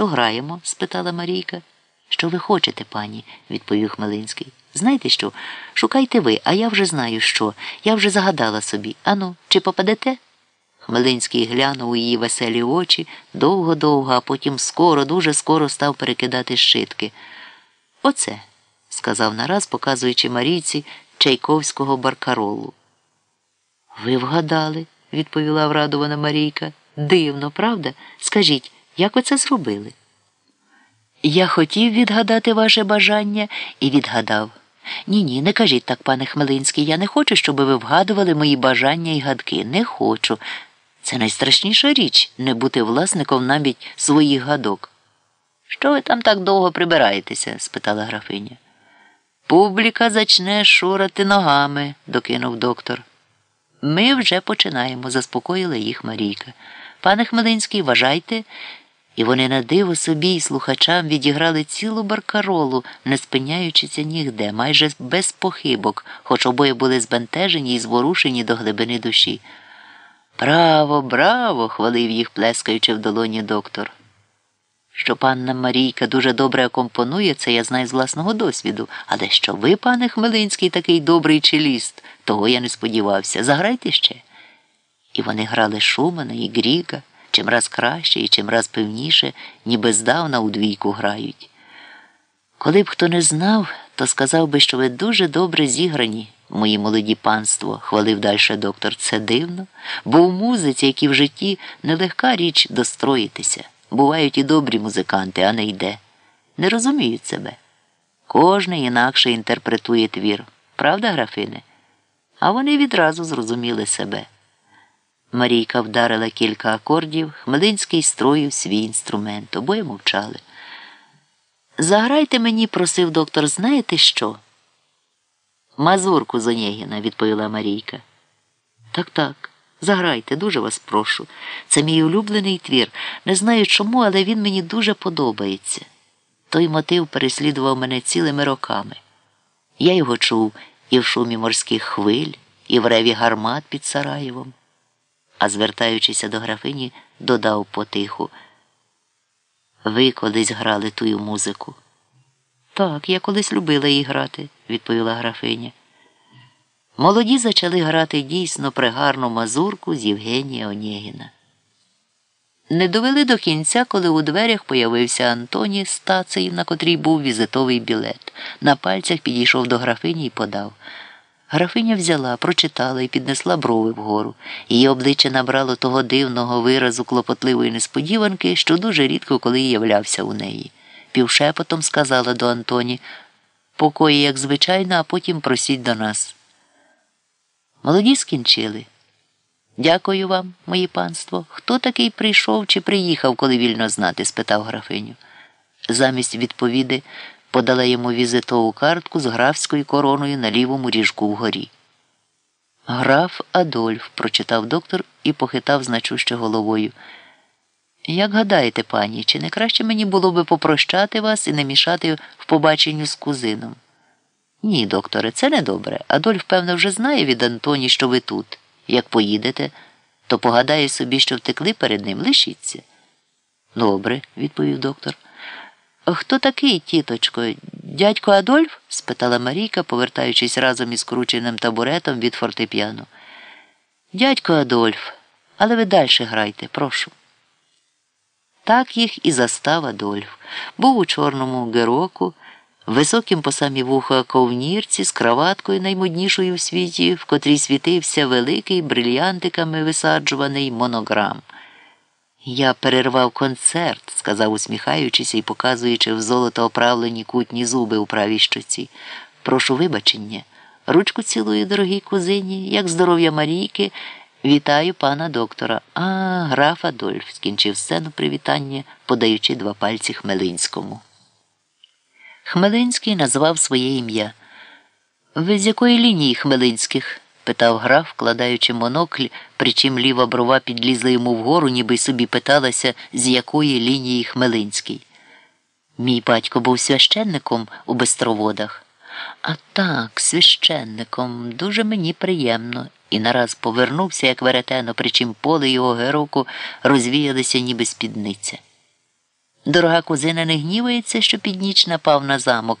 Що граємо? спитала Марійка. Що ви хочете, пані, відповів Хмелинський. Знаєте що? Шукайте ви, а я вже знаю що. Я вже загадала собі. Ану, чи попадете? Хмелинський глянув у її веселі очі довго-довго, а потім скоро, дуже скоро став перекидати щитки. Оце, сказав нараз, показуючи Марійці Чайковського баркаролу. Ви вгадали, відповіла врадована Марійка. Дивно, правда? Скажіть, як ви це зробили? Я хотів відгадати ваше бажання і відгадав. Ні, ні, не кажіть так, пане Хмелинський, я не хочу, щоб ви вгадували мої бажання і гадки. Не хочу. Це найстрашніша річ не бути власником навіть своїх гадок. Що ви там так довго прибираєтеся? спитала графиня. Публіка зачне шурати ногами, докинув доктор. Ми вже починаємо, заспокоїла їх Марійка. Пане Хмелинський, вважайте. І вони на диво собі й слухачам відіграли цілу баркаролу, не спиняючися нігде, майже без похибок, хоч обоє були збентежені і зворушені до глибини душі. Браво, браво! хвалив їх, плескаючи в долоні доктор. Що панна Марійка дуже добре акомпонує, це я знаю з власного досвіду. Але що ви, пане Хмелинський, такий добрий челіст, того я не сподівався. Заграйте ще. І вони грали Шумана і Гріга, чим раз краще і чим раз певніше, ніби здавна у двійку грають. Коли б хто не знав, то сказав би, що ви дуже добре зіграні, мої молоді панство, хвалив далі доктор. Це дивно, бо у музиці, як і в житті, нелегка річ достроїтися. Бувають і добрі музиканти, а не йде. Не розуміють себе. Кожний інакше інтерпретує твір. Правда, графине? А вони відразу зрозуміли себе. Марійка вдарила кілька акордів, Хмелинський строїв свій інструмент. Обоє мовчали. Заграйте мені, просив доктор, знаєте що? Мазурку з Онєгіна, відповіла Марійка. Так, так, заграйте, дуже вас прошу. Це мій улюблений твір. Не знаю чому, але він мені дуже подобається. Той мотив переслідував мене цілими роками. Я його чув і в шумі морських хвиль, і в реві гармат під Сараєвом. А звертаючися до графині, додав потиху. Ви колись грали тую музику. Так, я колись любила її грати, відповіла графиня. Молоді почали грати дійсно пригарну мазурку з Євгенія Онєгіна. Не довели до кінця, коли у дверях появився Антоні з тацею, на котрій був візитовий білет. На пальцях підійшов до графині і подав. Графиня взяла, прочитала і піднесла брови вгору. Її обличчя набрало того дивного виразу клопотливої несподіванки, що дуже рідко коли являвся у неї. Півшепотом сказала до Антоні покої, як звичайно, а потім просіть до нас. Молоді скінчили. Дякую вам, моє панство. Хто такий прийшов чи приїхав, коли вільно знати? спитав графиню. Замість відповіди подала йому візитову картку з графською короною на лівому ріжку вгорі. Граф Адольф, прочитав доктор і похитав значуще головою. Як гадаєте, пані, чи не краще мені було би попрощати вас і не мішати в побаченню з кузином? Ні, докторе, це не добре. Адольф, певно, вже знає від Антоні, що ви тут. Як поїдете, то погадає собі, що втекли перед ним, лишіться. Добре, відповів доктор. Хто такий, тіточко? Дядько Адольф? спитала Марійка, повертаючись разом із крученим табуретом від фортепіано. Дядько Адольф, але ви далі грайте, прошу. Так їх і застав Адольф. Був у чорному героку, високим по самі вуха ковнірці з краваткою наймоднішою в світі, в котрій світився великий брильянтиками висаджуваний монограм. Я перервав концерт, сказав, усміхаючись і показуючи в золото оправлені кутні зуби у правій щоці. Прошу вибачення. Ручку цілую, дорогій кузині, як здоров'я Марійки. Вітаю пана доктора. А, граф Адольф, скінчив сцену привітання, подаючи два пальці Хмелинському. Хмелинський назвав своє ім'я. Ви з якої лінії Хмелинських? Питав граф, вкладаючи монокль, причим ліва брова підлізла йому вгору, ніби й собі питалася, з якої лінії Хмелинський. Мій батько був священником у Бестроводах. А так, священником, дуже мені приємно, і нараз повернувся, як веретено, причим поле його героку розвіялися, ніби спідниця. Дорога кузина не гнівається, що під ніч напав на замок,